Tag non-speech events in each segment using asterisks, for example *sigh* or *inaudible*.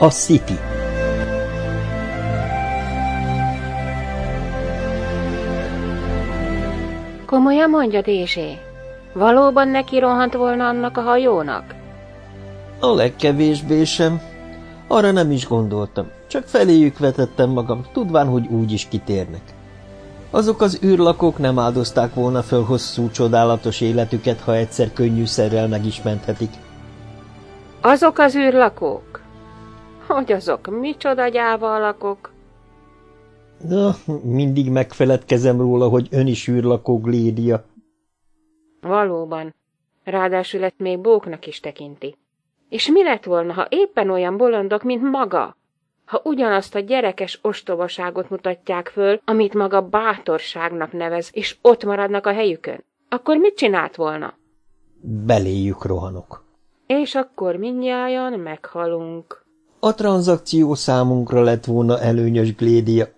A City Komolyan mondja, Dézsé? Valóban neki rohant volna annak a hajónak? A legkevésbé sem. Arra nem is gondoltam. Csak feléjük vetettem magam, tudván, hogy úgy is kitérnek. Azok az űrlakók nem áldozták volna föl hosszú, csodálatos életüket, ha egyszer könnyűszerrel meg is menthetik. Azok az űrlakók? Hogy azok micsoda gyáva alakok? Na, mindig megfeledkezem róla, hogy ön is űrlakó Glédia. Valóban. Ráadásul ezt még bóknak is tekinti. És mi lett volna, ha éppen olyan bolondok, mint maga? Ha ugyanazt a gyerekes ostobaságot mutatják föl, amit maga bátorságnak nevez, és ott maradnak a helyükön, akkor mit csinált volna? Beléjük rohanok. És akkor mindnyájan meghalunk. A tranzakció számunkra lett volna előnyös Glédia.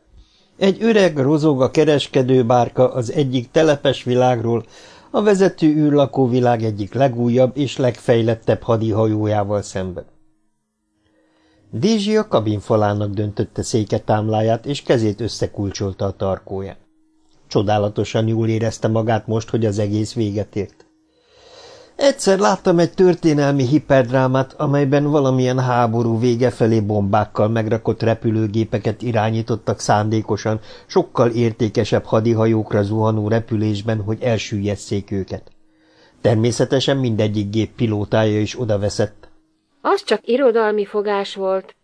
Egy öreg, rozog a kereskedőbárka az egyik telepes világról, a vezető űrlakó világ egyik legújabb és legfejlettebb hadihajójával szemben. Dézsi a kabin falának döntötte széketámláját, és kezét összekulcsolta a tarkóján. Csodálatosan jól érezte magát most, hogy az egész véget ért. Egyszer láttam egy történelmi hiperdrámát, amelyben valamilyen háború vége felé bombákkal megrakott repülőgépeket irányítottak szándékosan, sokkal értékesebb hadihajókra zuhanó repülésben, hogy elsüllyeszék őket. Természetesen mindegyik gép pilótája is odaveszett. Az csak irodalmi fogás volt.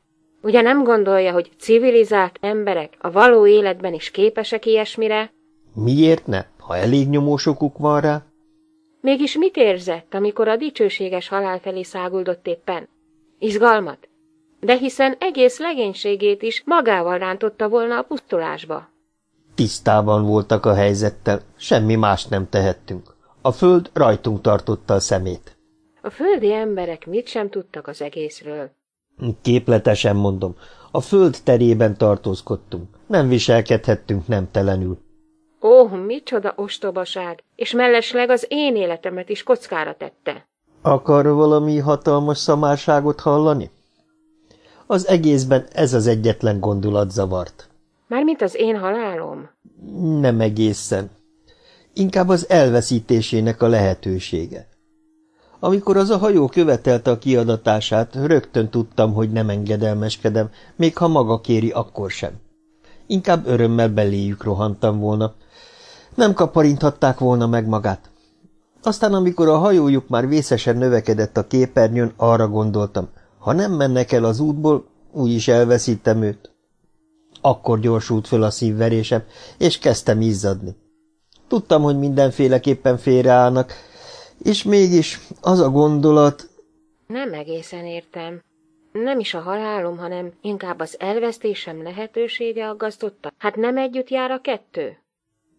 Ugye nem gondolja, hogy civilizált emberek a való életben is képesek ilyesmire? Miért ne, ha elég nyomósokuk van rá? Mégis mit érzett, amikor a dicsőséges halál felé száguldott éppen? Izgalmat? De hiszen egész legénységét is magával rántotta volna a pusztulásba. Tisztában voltak a helyzettel, semmi más nem tehettünk. A föld rajtunk tartotta a szemét. A földi emberek mit sem tudtak az egészről. Képletesen mondom, a föld terében tartózkodtunk, nem viselkedhettünk nemtelenül. Ó, micsoda ostobaság, és mellesleg az én életemet is kockára tette. Akar valami hatalmas szamárságot hallani? Az egészben ez az egyetlen gondolat zavart. Mármint az én halálom? Nem egészen. Inkább az elveszítésének a lehetősége. Amikor az a hajó követelte a kiadatását, rögtön tudtam, hogy nem engedelmeskedem, még ha maga kéri, akkor sem. Inkább örömmel beléjük rohantam volna, nem kaparinthatták volna meg magát. Aztán, amikor a hajójuk már vészesen növekedett a képernyőn, arra gondoltam, ha nem mennek el az útból, úgyis elveszítem őt. Akkor gyorsult föl a szívverésem, és kezdtem izzadni. Tudtam, hogy mindenféleképpen félreállnak, és mégis az a gondolat... Nem egészen értem. Nem is a halálom, hanem inkább az elvesztésem lehetősége aggasztotta. Hát nem együtt jár a kettő?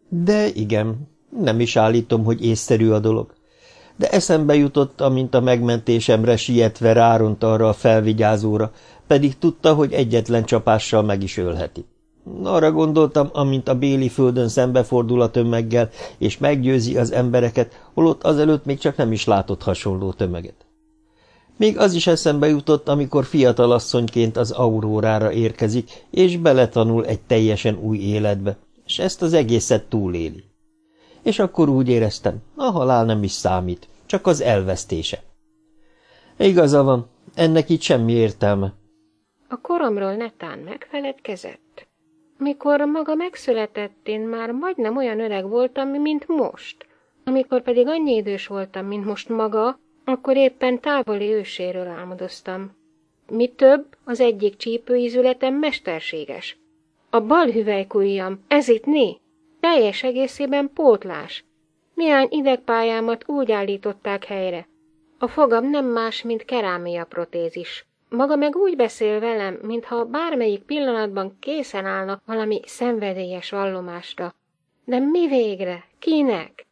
De igen, nem is állítom, hogy észszerű a dolog. De eszembe jutott, amint a megmentésemre sietve ráront arra a felvigyázóra, pedig tudta, hogy egyetlen csapással meg is ölheti. Arra gondoltam, amint a béli földön szembefordul a tömeggel, és meggyőzi az embereket, holott azelőtt még csak nem is látott hasonló tömeget. Még az is eszembe jutott, amikor fiatalasszonyként az aurórára érkezik, és beletanul egy teljesen új életbe, és ezt az egészet túléli. És akkor úgy éreztem, a halál nem is számít, csak az elvesztése. Igaza van, ennek itt semmi értelme. A koromról netán megfeledkezett? Mikor maga megszületett, én már majdnem olyan öreg voltam, mint most. Amikor pedig annyi idős voltam, mint most maga, akkor éppen távoli őséről álmodoztam. Mi több, az egyik csípőízületem mesterséges. A bal hüvelykujjam, ez itt né, teljes egészében pótlás. Néhány idegpályámat úgy állították helyre. A fogam nem más, mint kerámia protézis. Maga meg úgy beszél velem, mintha bármelyik pillanatban készen állna valami szenvedélyes vallomásra. De mi végre? Kinek?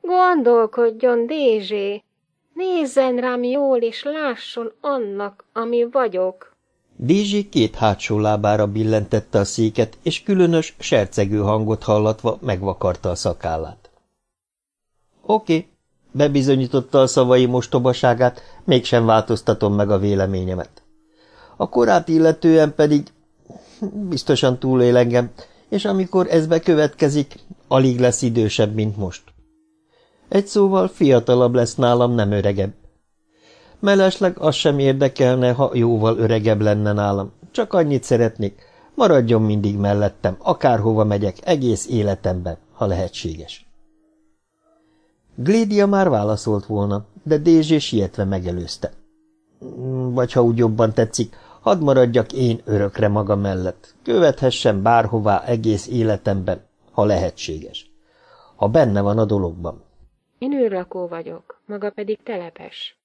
Gondolkodjon, Dézsé! Nézzen rám jól, és lásson annak, ami vagyok. Dézsi két hátsó lábára billentette a széket, és különös, sercegő hangot hallatva megvakarta a szakállát. Oké, bebizonyította a szavai mostobaságát, mégsem változtatom meg a véleményemet. A korát illetően pedig biztosan túlél engem, és amikor ez bekövetkezik, alig lesz idősebb, mint most. Egy szóval fiatalabb lesz nálam, nem öregebb. Mellesleg az sem érdekelne, ha jóval öregebb lenne nálam. Csak annyit szeretnék, maradjon mindig mellettem, akárhova megyek, egész életemben, ha lehetséges. Glédia már válaszolt volna, de Dézsé sietve megelőzte. Vagy ha úgy jobban tetszik, hadd maradjak én örökre maga mellett, követhessen bárhová egész életemben, ha lehetséges. Ha benne van a dologban. Én űrlakó vagyok, maga pedig telepes.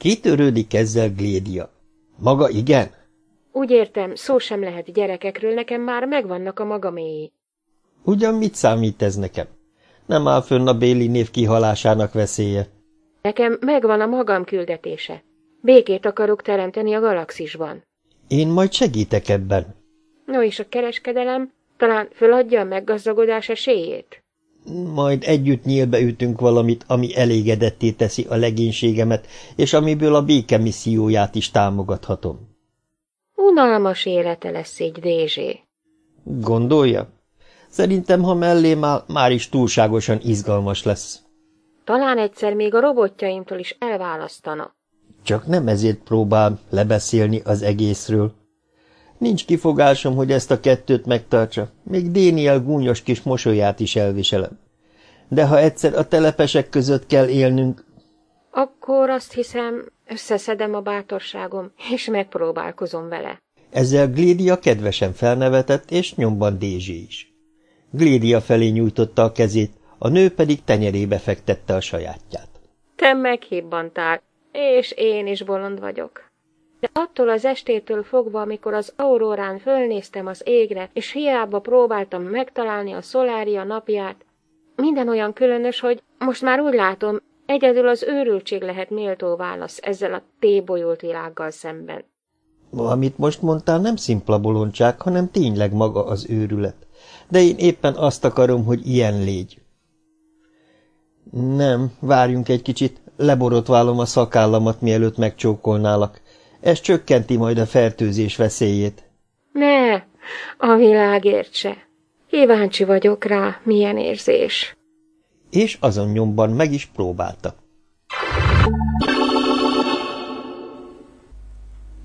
Kitörődik ezzel Glédia? Maga igen? Úgy értem, szó sem lehet gyerekekről, nekem már megvannak a magaméi. Ugyan mit számít ez nekem? Nem áll fönn a Béli név kihalásának veszélye. Nekem megvan a magam küldetése. Békét akarok teremteni a galaxisban. Én majd segítek ebben. No és a kereskedelem? Talán föladja a meggazdagodás esélyét? Majd együtt nyílbe ütünk valamit, ami elégedetté teszi a legénységemet, és amiből a béke misszióját is támogathatom. Unalmas élete lesz egy Dézsé. Gondolja? Szerintem, ha mellém áll, már is túlságosan izgalmas lesz. Talán egyszer még a robotjaimtól is elválasztana. Csak nem ezért próbál lebeszélni az egészről. Nincs kifogásom, hogy ezt a kettőt megtartsa, még Déniel gúnyos kis mosolyát is elviselem. De ha egyszer a telepesek között kell élnünk... Akkor azt hiszem, összeszedem a bátorságom, és megpróbálkozom vele. Ezzel Glédia kedvesen felnevetett, és nyomban Dézsi is. Glédia felé nyújtotta a kezét, a nő pedig tenyerébe fektette a sajátját. Te meghibbantál, és én is bolond vagyok. De attól az estétől fogva, amikor az aurórán fölnéztem az égre, és hiába próbáltam megtalálni a szolária napját, minden olyan különös, hogy most már úgy látom, egyedül az őrültség lehet méltó válasz ezzel a tébolyult világgal szemben. Amit most mondtál, nem szimpla bolondság, hanem tényleg maga az őrület. De én éppen azt akarom, hogy ilyen légy. Nem, várjunk egy kicsit, leborotválom a szakállamat, mielőtt megcsókolnálak. Ez csökkenti majd a fertőzés veszélyét. Ne, a világért se. Kíváncsi vagyok rá, milyen érzés. És azon nyomban meg is próbálta.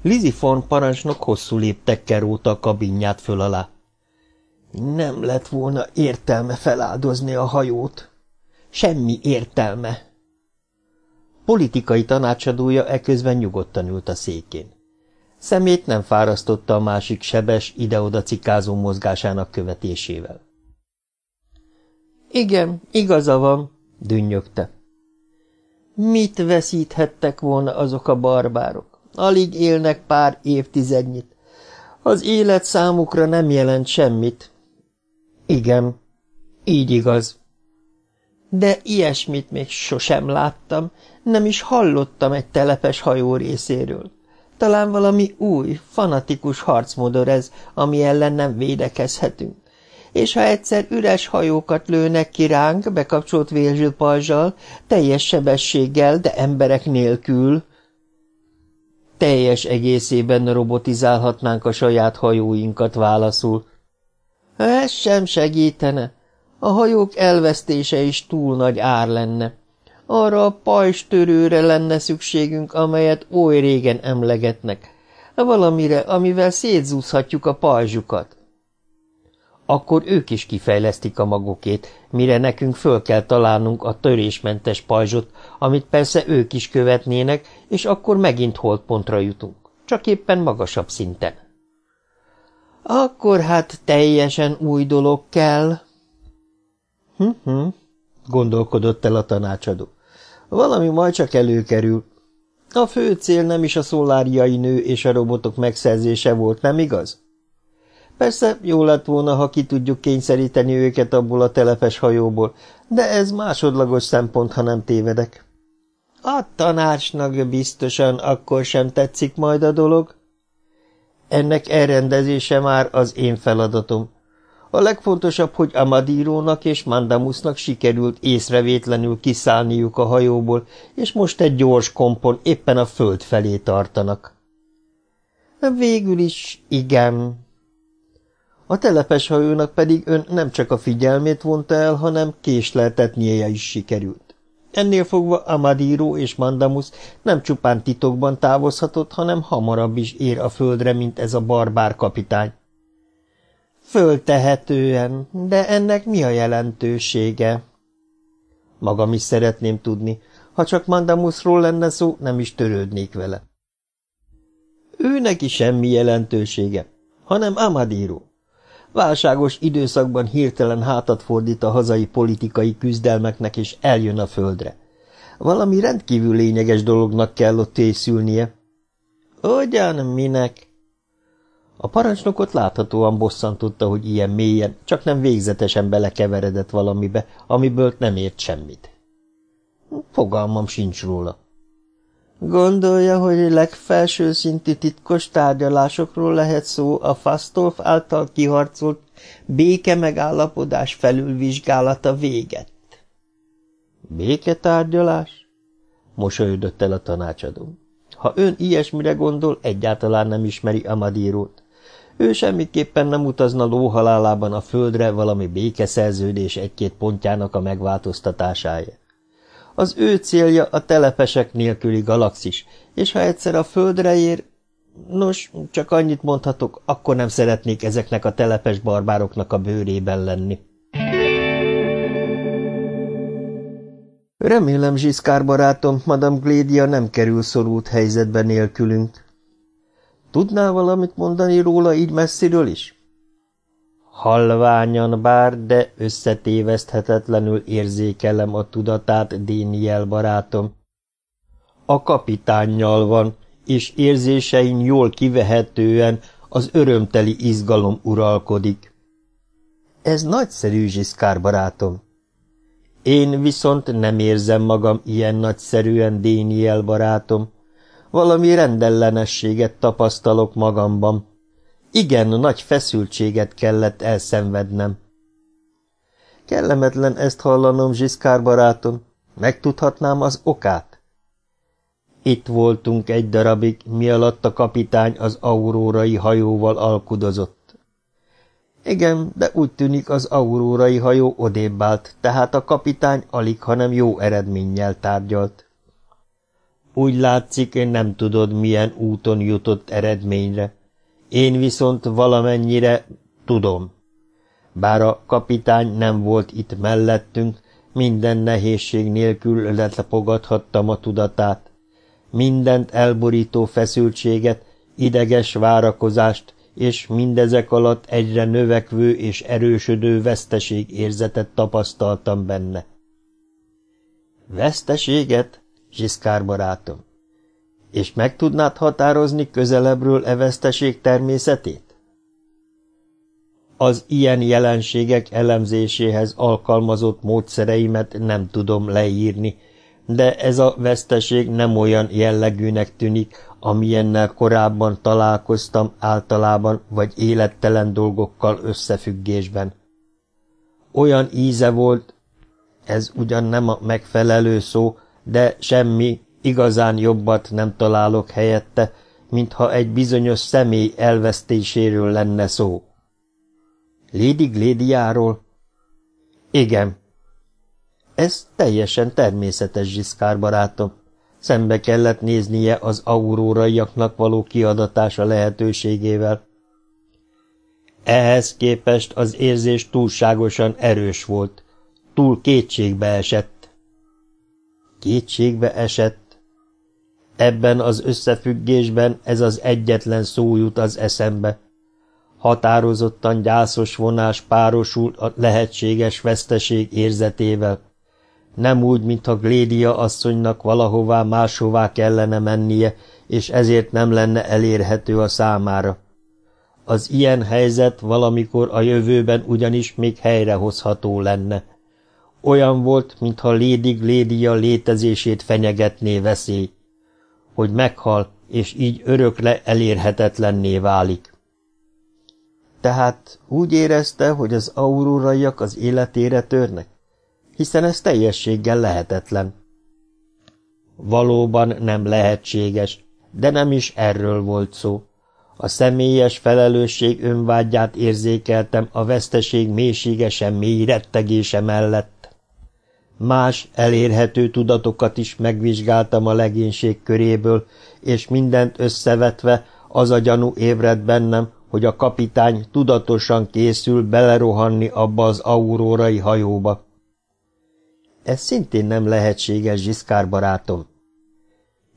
Lizi von parancsnok hosszú léptekkel róta a kabinját föl alá. Nem lett volna értelme feláldozni a hajót. Semmi értelme. Politikai tanácsadója eközben nyugodtan ült a székén. Szemét nem fárasztotta a másik sebes, ide-oda cikázó mozgásának követésével. Igen, igaza van, dünnyögte. Mit veszíthettek volna azok a barbárok? Alig élnek pár évtizednyit. Az élet számukra nem jelent semmit. Igen, így igaz. De ilyesmit még sosem láttam, nem is hallottam egy telepes hajó részéről. Talán valami új, fanatikus harcmodor ez, ami ellen nem védekezhetünk. És ha egyszer üres hajókat lőnek ki ránk, bekapcsolt pajzsal, teljes sebességgel, de emberek nélkül, teljes egészében robotizálhatnánk a saját hajóinkat, válaszul. Ez sem segítene. A hajók elvesztése is túl nagy ár lenne. Arra a pajzstörőre lenne szükségünk, amelyet oly régen emlegetnek. Valamire, amivel szétzúzhatjuk a pajzsukat. Akkor ők is kifejlesztik a magukét, mire nekünk föl kell találnunk a törésmentes pajzsot, amit persze ők is követnének, és akkor megint holdpontra jutunk, csak éppen magasabb szinten. Akkor hát teljesen új dolog kell. Hm-hm, gondolkodott el a tanácsadó. Valami majd csak előkerül. A fő cél nem is a szoláriai nő és a robotok megszerzése volt, nem igaz? Persze jó lett volna, ha ki tudjuk kényszeríteni őket abból a telepes hajóból, de ez másodlagos szempont, ha nem tévedek. A tanácsnak biztosan akkor sem tetszik majd a dolog. Ennek elrendezése már az én feladatom. A legfontosabb, hogy Amadírónak és Mandamusnak sikerült észrevétlenül kiszállniuk a hajóból, és most egy gyors kompon éppen a föld felé tartanak. Végül is igen. A telepes hajónak pedig ön nem csak a figyelmét vonta el, hanem késleltetnie is sikerült. Ennél fogva Amadiro és Mandamus nem csupán titokban távozhatott, hanem hamarabb is ér a földre, mint ez a barbár kapitány. Föltehetően, de ennek mi a jelentősége? Magam is szeretném tudni. Ha csak Mandamusról lenne szó, nem is törődnék vele. Ő neki semmi jelentősége, hanem Amadiro. Válságos időszakban hirtelen hátat fordít a hazai politikai küzdelmeknek, és eljön a földre. Valami rendkívül lényeges dolognak kell ott észülnie. Ugyan minek? A parancsnokot láthatóan bosszantotta, hogy ilyen mélyen, csak nem végzetesen belekeveredett valamibe, amiből nem ért semmit. Fogalmam sincs róla. Gondolja, hogy legfelső szintű titkos tárgyalásokról lehet szó a Fastolf által kiharcolt béke megállapodás felülvizsgálata véget? Béketárgyalás? Mosolyodott el a tanácsadó. Ha ön ilyesmire gondol, egyáltalán nem ismeri Amadírót. Ő semmiképpen nem utazna lóhalálában a földre valami békeszerződés egy-két pontjának a megváltoztatásáért. Az ő célja a telepesek nélküli galaxis, és ha egyszer a földre ér... Nos, csak annyit mondhatok, akkor nem szeretnék ezeknek a telepes barbároknak a bőrében lenni. Remélem, Zsiszkár barátom, Madame Glédia nem kerül szorult helyzetbe nélkülünk. Tudnál valamit mondani róla így messziről is? Halványan bár, de összetéveszthetetlenül érzékelem a tudatát, Déniel barátom. A kapitánnyal van, és érzésein jól kivehetően az örömteli izgalom uralkodik. Ez nagyszerű, Zsiszkár barátom. Én viszont nem érzem magam ilyen nagyszerűen, Déniel barátom. Valami rendellenességet tapasztalok magamban. Igen, nagy feszültséget kellett elszenvednem. Kellemetlen ezt hallanom, Zsiszkár barátom. Megtudhatnám az okát? Itt voltunk egy darabig, mi alatt a kapitány az aurórai hajóval alkudozott. Igen, de úgy tűnik az aurórai hajó odébb állt, tehát a kapitány alig, hanem jó eredménnyel tárgyalt. Úgy látszik, nem tudod, milyen úton jutott eredményre. Én viszont valamennyire tudom. Bár a kapitány nem volt itt mellettünk, minden nehézség nélkül letapogathattam a tudatát. Mindent elborító feszültséget, ideges várakozást, és mindezek alatt egyre növekvő és erősödő veszteség érzetet tapasztaltam benne. Veszteséget, Zsiszkár barátom? És meg tudnád határozni közelebbről e veszteség természetét? Az ilyen jelenségek elemzéséhez alkalmazott módszereimet nem tudom leírni, de ez a veszteség nem olyan jellegűnek tűnik, amilyennel korábban találkoztam általában vagy élettelen dolgokkal összefüggésben. Olyan íze volt, ez ugyan nem a megfelelő szó, de semmi, igazán jobbat nem találok helyette, mintha egy bizonyos személy elvesztéséről lenne szó. Lady Glédiáról? Igen. Ez teljesen természetes, Zsiszkár barátom. Szembe kellett néznie az auróraiaknak való kiadatása lehetőségével. Ehhez képest az érzés túlságosan erős volt, túl kétségbe esett. Kétségbe esett? Ebben az összefüggésben ez az egyetlen szó jut az eszembe. Határozottan gyászos vonás párosul a lehetséges veszteség érzetével. Nem úgy, mintha Glédia asszonynak valahová máshová kellene mennie, és ezért nem lenne elérhető a számára. Az ilyen helyzet valamikor a jövőben ugyanis még helyrehozható lenne. Olyan volt, mintha Lady Glédia létezését fenyegetné veszély hogy meghal, és így örökre elérhetetlenné válik. Tehát úgy érezte, hogy az auróraiak az életére törnek? Hiszen ez teljességgel lehetetlen. Valóban nem lehetséges, de nem is erről volt szó. A személyes felelősség önvágyát érzékeltem a veszteség mélységesen mély rettegése mellett. Más elérhető tudatokat is megvizsgáltam a legénység köréből, és mindent összevetve az a gyanú ébredt bennem, hogy a kapitány tudatosan készül belerohanni abba az aurórai hajóba. Ez szintén nem lehetséges, Zsiszkár barátom.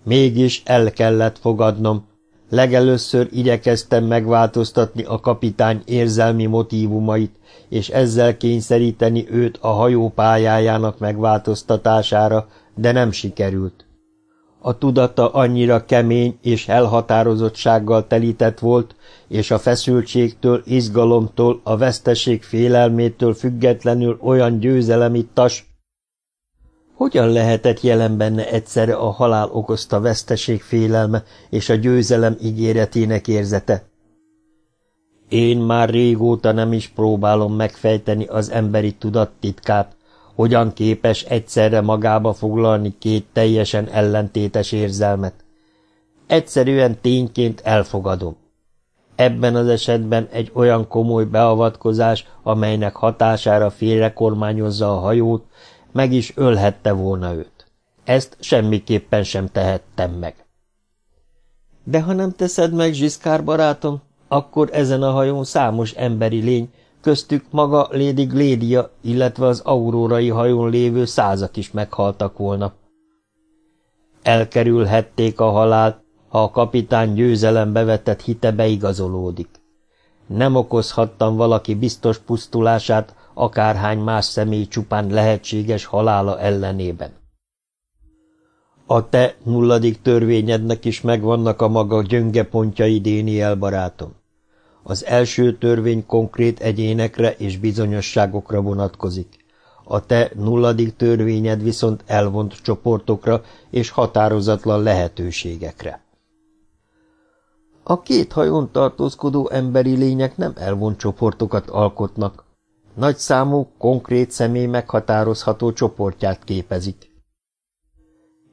Mégis el kellett fogadnom. Legelőször igyekeztem megváltoztatni a kapitány érzelmi motívumait, és ezzel kényszeríteni őt a hajó pályájának megváltoztatására, de nem sikerült. A tudata annyira kemény és elhatározottsággal telített volt, és a feszültségtől, izgalomtól, a veszteség félelmétől függetlenül olyan győzelemitas, hogyan lehetett jelen benne egyszerre a halál okozta veszteség félelme és a győzelem ígéretének érzete? Én már régóta nem is próbálom megfejteni az emberi tudat titkát, hogyan képes egyszerre magába foglalni két teljesen ellentétes érzelmet. Egyszerűen tényként elfogadom. Ebben az esetben egy olyan komoly beavatkozás, amelynek hatására félrekormányozza a hajót, meg is ölhette volna őt. Ezt semmiképpen sem tehettem meg. De ha nem teszed meg, Zsiszkár barátom, akkor ezen a hajón számos emberi lény, köztük maga Lady Glédia, illetve az aurórai hajón lévő százak is meghaltak volna. Elkerülhették a halált, ha a kapitány győzelembe vetett hite beigazolódik. Nem okozhattam valaki biztos pusztulását, akárhány más személy csupán lehetséges halála ellenében. A te nulladik törvényednek is megvannak a maga gyönge pontjai, Déniel barátom. Az első törvény konkrét egyénekre és bizonyosságokra vonatkozik. A te nulladik törvényed viszont elvont csoportokra és határozatlan lehetőségekre. A két hajón tartózkodó emberi lények nem elvont csoportokat alkotnak, nagy számú, konkrét személy meghatározható csoportját képezik.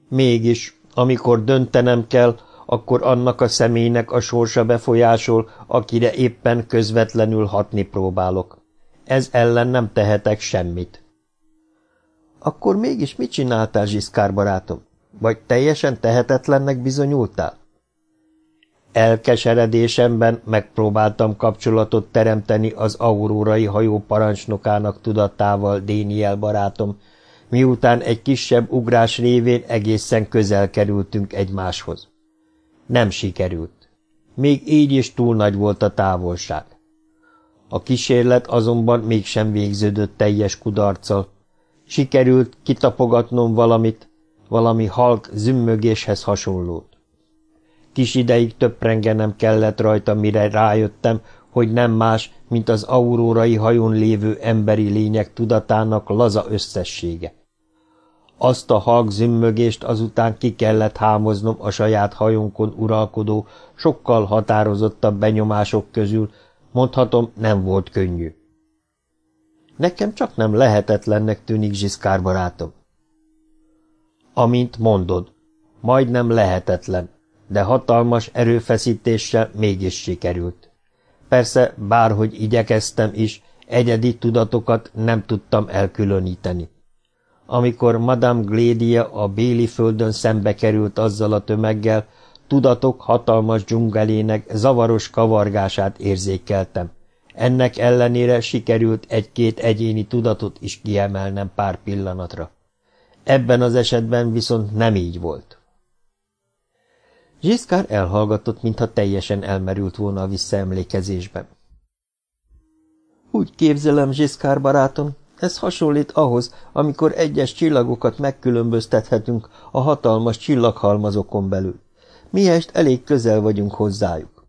Mégis, amikor döntenem kell, akkor annak a személynek a sorsa befolyásol, akire éppen közvetlenül hatni próbálok. Ez ellen nem tehetek semmit. Akkor mégis mit csináltál, Zsiszkár barátom? Vagy teljesen tehetetlennek bizonyultál? Elkeseredésemben megpróbáltam kapcsolatot teremteni az aurórai hajó parancsnokának tudatával, Déniel barátom, miután egy kisebb ugrás révén egészen közel kerültünk egymáshoz. Nem sikerült. Még így is túl nagy volt a távolság. A kísérlet azonban mégsem végződött teljes kudarccal. Sikerült kitapogatnom valamit, valami halk zümmögéshez hasonlót. Kis ideig töprengenem kellett rajta, mire rájöttem, hogy nem más, mint az aurórai hajón lévő emberi lények tudatának laza összessége. Azt a halk zümmögést azután ki kellett hámoznom a saját hajónkon uralkodó, sokkal határozottabb benyomások közül, mondhatom, nem volt könnyű. Nekem csak nem lehetetlennek tűnik, Zsiszkár barátom. Amint mondod, majdnem lehetetlen, de hatalmas erőfeszítéssel mégis sikerült. Persze, bárhogy igyekeztem is, egyedi tudatokat nem tudtam elkülöníteni. Amikor Madame Glédia a Béli földön szembe került azzal a tömeggel, tudatok hatalmas dzsungelének zavaros kavargását érzékeltem. Ennek ellenére sikerült egy-két egyéni tudatot is kiemelnem pár pillanatra. Ebben az esetben viszont nem így volt. Zsiszkár elhallgatott, mintha teljesen elmerült volna a visszaemlékezésben. Úgy képzelem, Zsiszkár barátom, ez hasonlít ahhoz, amikor egyes csillagokat megkülönböztethetünk a hatalmas csillaghalmazokon belül. Miest elég közel vagyunk hozzájuk.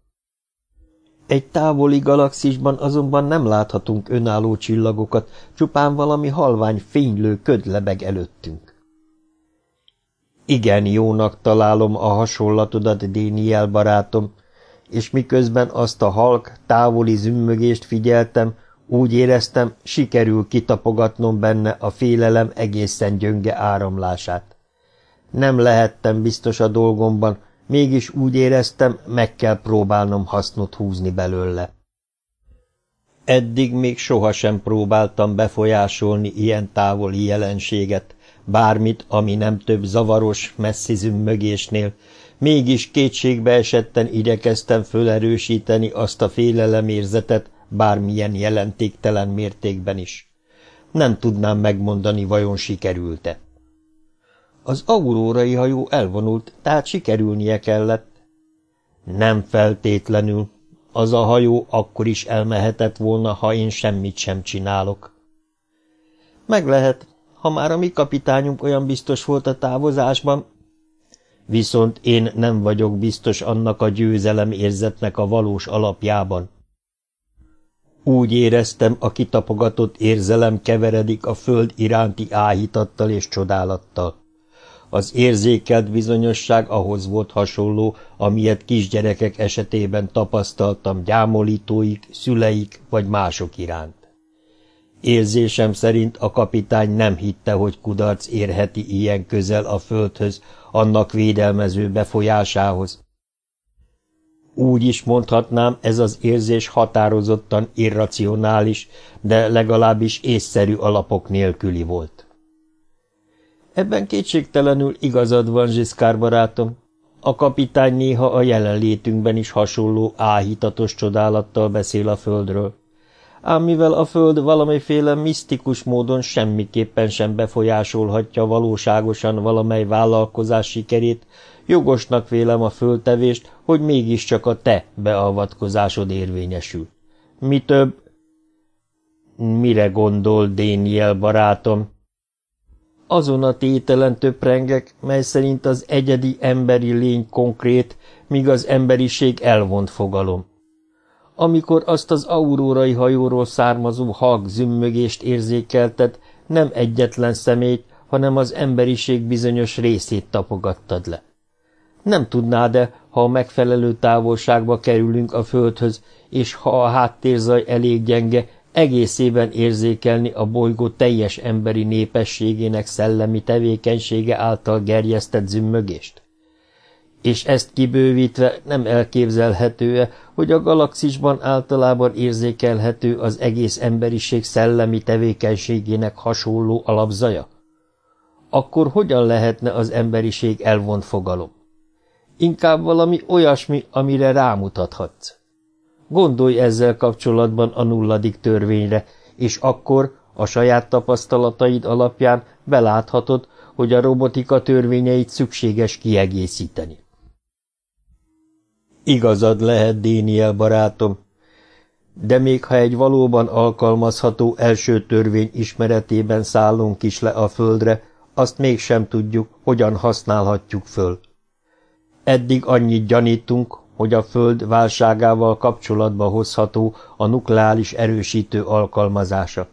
Egy távoli galaxisban azonban nem láthatunk önálló csillagokat, csupán valami halvány fénylő köd lebeg előttünk. Igen jónak találom a hasonlatodat, Déniel barátom, és miközben azt a halk, távoli zümmögést figyeltem, úgy éreztem, sikerül kitapogatnom benne a félelem egészen gyönge áramlását. Nem lehettem biztos a dolgomban, Mégis úgy éreztem, meg kell próbálnom hasznot húzni belőle. Eddig még sohasem próbáltam befolyásolni ilyen távoli jelenséget, bármit, ami nem több zavaros messzizüm mögésnél, mégis kétségbe esetten igyekeztem fölerősíteni azt a félelemérzetet, bármilyen jelentéktelen mértékben is. Nem tudnám megmondani, vajon sikerült-e. Az aurórai hajó elvonult, tehát sikerülnie kellett. Nem feltétlenül. Az a hajó akkor is elmehetett volna, ha én semmit sem csinálok. Meg lehet, ha már a mi kapitányunk olyan biztos volt a távozásban, viszont én nem vagyok biztos annak a győzelem érzetnek a valós alapjában. Úgy éreztem, a kitapogatott érzelem keveredik a föld iránti áhítattal és csodálattal. Az érzékelt bizonyosság ahhoz volt hasonló, amilyet kisgyerekek esetében tapasztaltam gyámolítóik, szüleik vagy mások iránt. Érzésem szerint a kapitány nem hitte, hogy kudarc érheti ilyen közel a földhöz, annak védelmező befolyásához. Úgy is mondhatnám, ez az érzés határozottan irracionális, de legalábbis észszerű alapok nélküli volt. Ebben kétségtelenül igazad van, Zsiszkár barátom. A kapitány néha a jelenlétünkben is hasonló áhítatos csodálattal beszél a földről ám mivel a föld valamiféle misztikus módon semmiképpen sem befolyásolhatja valóságosan valamely vállalkozás sikerét, jogosnak vélem a föltevést, hogy mégiscsak a te beavatkozásod érvényesül. Mi több... Mire gondol, Déniel barátom? Azon a tételen töprengek, mely szerint az egyedi emberi lény konkrét, míg az emberiség elvont fogalom amikor azt az aurórai hajóról származó hag zümmögést érzékelted, nem egyetlen szemét, hanem az emberiség bizonyos részét tapogattad le. Nem tudnád-e, ha a megfelelő távolságba kerülünk a földhöz, és ha a háttérzaj elég gyenge, egészében érzékelni a bolygó teljes emberi népességének szellemi tevékenysége által gerjesztett zümmögést? És ezt kibővítve nem elképzelhető-e, hogy a galaxisban általában érzékelhető az egész emberiség szellemi tevékenységének hasonló alapzaja? Akkor hogyan lehetne az emberiség elvont fogalom? Inkább valami olyasmi, amire rámutathatsz. Gondolj ezzel kapcsolatban a nulladik törvényre, és akkor a saját tapasztalataid alapján beláthatod, hogy a robotika törvényeit szükséges kiegészíteni. Igazad lehet, Déniel barátom, de még ha egy valóban alkalmazható első törvény ismeretében szállunk is le a földre, azt mégsem tudjuk, hogyan használhatjuk föl. Eddig annyit gyanítunk, hogy a föld válságával kapcsolatba hozható a nukleáris erősítő alkalmazása,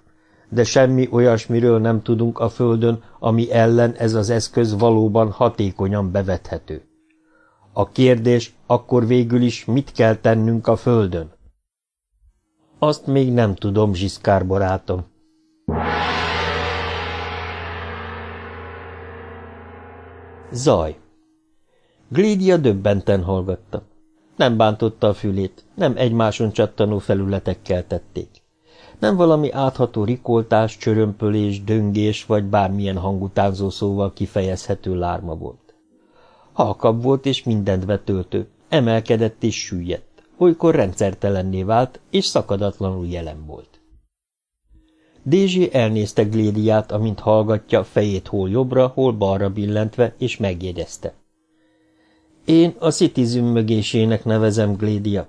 de semmi olyasmiről nem tudunk a földön, ami ellen ez az eszköz valóban hatékonyan bevethető. A kérdés akkor végül is mit kell tennünk a földön? Azt még nem tudom, Zsiszkár barátom. Zaj. Glédia döbbenten hallgatta. Nem bántotta a fülét, nem egymáson csattanó felületekkel tették. Nem valami átható rikoltás, csörömpölés, döngés vagy bármilyen hangutánzó szóval kifejezhető lárma volt. Halkabb volt és mindent betöltő, emelkedett és süllyedt, olykor rendszertelenné vált, és szakadatlanul jelen volt. Dézsé elnézte Glédiát, amint hallgatja, fejét hol jobbra, hol balra billentve, és megjegyezte. Én a Citizen mögésének nevezem Glédia.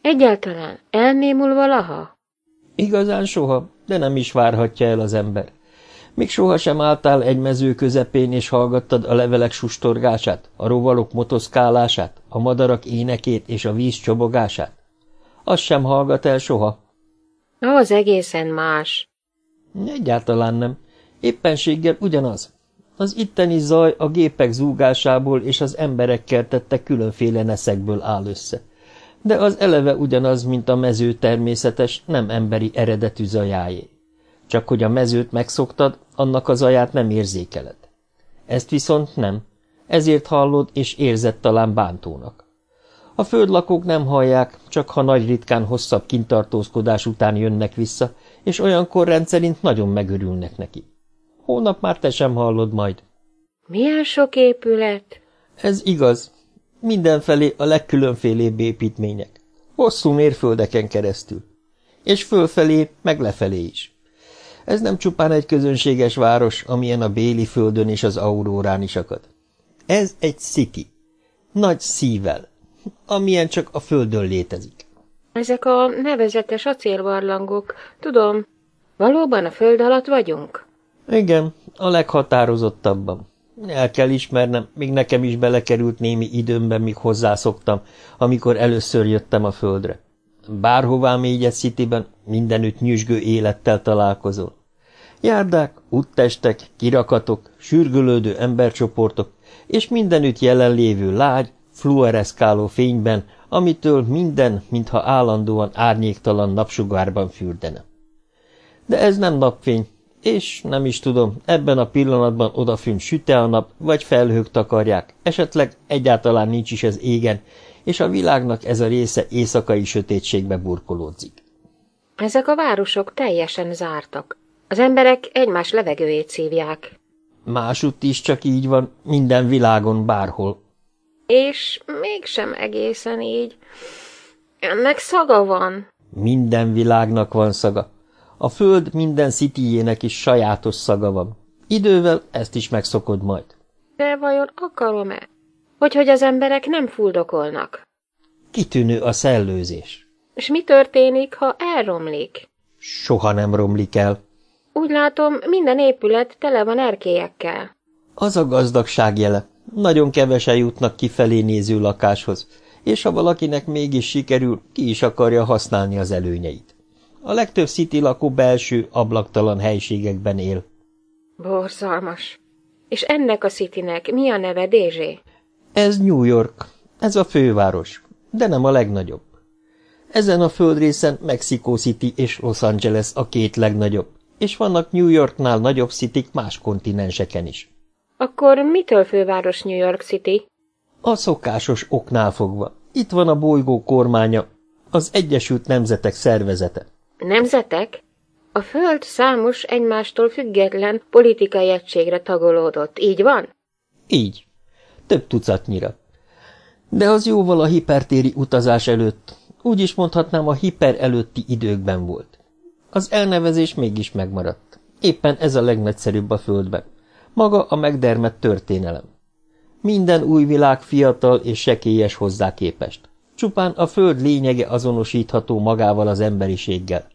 Egyáltalán elnémul valaha? Igazán soha, de nem is várhatja el az ember. Még sohasem álltál egy mező közepén, és hallgattad a levelek sustorgását, a rovalok motoszkálását, a madarak énekét és a víz csobogását? Azt sem hallgat el soha. Az egészen más. Egyáltalán nem. Éppenséggel ugyanaz. Az itteni zaj a gépek zúgásából és az emberekkel tette különféle neszekből áll össze. De az eleve ugyanaz, mint a mező természetes, nem emberi eredetű zajájé. Csak hogy a mezőt megszoktad, annak az aját nem érzékeled. Ezt viszont nem. ezért hallod és érzed talán bántónak. A földlakók nem hallják, csak ha nagy ritkán hosszabb kintartózkodás után jönnek vissza, és olyankor rendszerint nagyon megörülnek neki. Hónap már te sem hallod majd. Milyen sok épület? Ez igaz. Mindenfelé a legkülönfélébb építmények. Hosszú mérföldeken keresztül. És fölfelé, meg lefelé is. Ez nem csupán egy közönséges város, amilyen a Béli földön és az Aurórán is akad. Ez egy city. Nagy szívvel, amilyen csak a földön létezik. Ezek a nevezetes acélbarlangok, tudom, valóban a föld alatt vagyunk? Igen, a leghatározottabban. El kell ismernem, még nekem is belekerült némi időmben, míg hozzászoktam, amikor először jöttem a földre. Bárhová mégy egy cityben, mindenütt nyüzsgő élettel találkozol. Járdák, úttestek, kirakatok, sürgülődő embercsoportok, és mindenütt jelenlévő lágy, fluoreszkáló fényben, amitől minden, mintha állandóan árnyéktalan napsugárban fürdene. De ez nem napfény, és nem is tudom, ebben a pillanatban odafűn süte a nap, vagy felhők takarják, esetleg egyáltalán nincs is ez égen, és a világnak ez a része éjszakai sötétségbe burkolódzik. Ezek a városok teljesen zártak. Az emberek egymás levegőjét szívják. Másutt is csak így van, minden világon, bárhol. És mégsem egészen így. Ennek szaga van. Minden világnak van szaga. A föld minden szitijének is sajátos szaga van. Idővel ezt is megszokod majd. De vajon akarom-e? Hogy, hogy az emberek nem fuldokolnak? Kitűnő a szellőzés. És mi történik, ha elromlik? Soha nem romlik el. Úgy látom, minden épület tele van erkélyekkel. Az a gazdagság jele. Nagyon kevesen jutnak kifelé néző lakáshoz, és ha valakinek mégis sikerül, ki is akarja használni az előnyeit. A legtöbb City lakó belső, ablaktalan helységekben él. Borzalmas. És ennek a Citynek mi a neve, Dézsé? Ez New York. Ez a főváros, de nem a legnagyobb. Ezen a földrészen Mexico City és Los Angeles a két legnagyobb, és vannak New Yorknál nagyobb citik más kontinenseken is. Akkor mitől főváros New York City? A szokásos oknál fogva. Itt van a bolygó kormánya, az Egyesült Nemzetek Szervezete. Nemzetek? A Föld számos egymástól független politikai egységre tagolódott, így van? Így. Több tucatnyira. De az jóval a hipertéri utazás előtt, úgy is mondhatnám a hiper előtti időkben volt. Az elnevezés mégis megmaradt. Éppen ez a legnagyszerűbb a Földben. Maga a megdermett történelem. Minden új világ fiatal és sekélyes hozzá képest. Csupán a föld lényege azonosítható magával az emberiséggel.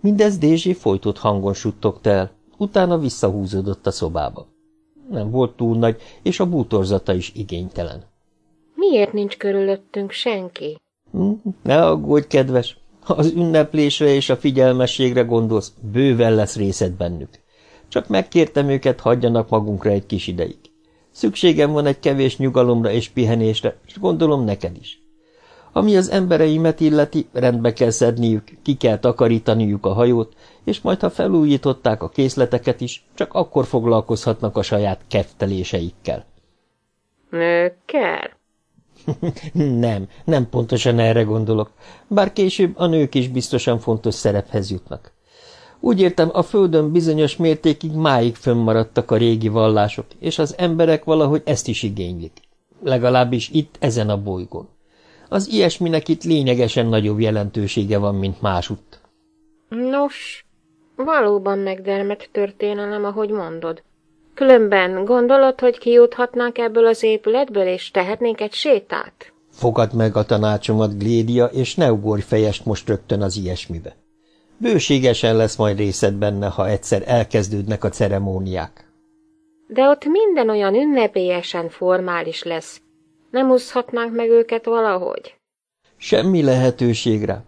Mindez Dézsi folytott hangon suttogta el, utána visszahúzódott a szobába. Nem volt túl nagy, és a bútorzata is igénytelen. Miért nincs körülöttünk senki? Hm, ne aggódj, kedves! Az ünneplésre és a figyelmességre gondolsz, bőven lesz részed bennük. Csak megkértem őket, hagyjanak magunkra egy kis ideig. Szükségem van egy kevés nyugalomra és pihenésre, és gondolom neked is. Ami az embereimet illeti, rendbe kell szedniük, ki kell takarítaniuk a hajót, és majd ha felújították a készleteket is, csak akkor foglalkozhatnak a saját kefteléseikkel. Nőkkel? *laughs* nem, nem pontosan erre gondolok, bár később a nők is biztosan fontos szerephez jutnak. Úgy értem, a földön bizonyos mértékig máig fönnmaradtak a régi vallások, és az emberek valahogy ezt is igénylik. Legalábbis itt, ezen a bolygón. Az ilyesminek itt lényegesen nagyobb jelentősége van, mint másutt. Nos, valóban megdermet történelem, ahogy mondod. Különben gondolod, hogy kijuthatnánk ebből az épületből, és tehetnénk egy sétát? Fogad meg a tanácsomat, Glédia, és ne ugorj fejest most rögtön az ilyesmibe. Bőségesen lesz majd részed benne, ha egyszer elkezdődnek a ceremóniák. De ott minden olyan ünnepélyesen formális lesz. Nem úszhatnánk meg őket valahogy? Semmi lehetőségre.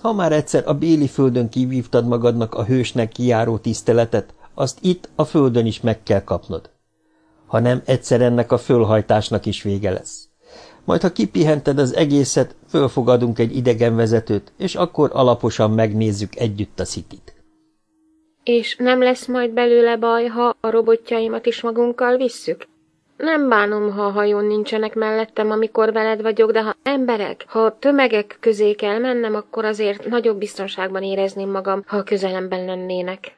Ha már egyszer a béli földön kivívtad magadnak a hősnek kijáró tiszteletet, azt itt a földön is meg kell kapnod. Ha nem, egyszer ennek a fölhajtásnak is vége lesz. Majd, ha kipihented az egészet, fölfogadunk egy idegenvezetőt, és akkor alaposan megnézzük együtt a szitit. És nem lesz majd belőle baj, ha a robotjaimat is magunkkal visszük? Nem bánom, ha a hajón nincsenek mellettem, amikor veled vagyok, de ha emberek, ha tömegek közé kell mennem, akkor azért nagyobb biztonságban érezném magam, ha közelemben lennének.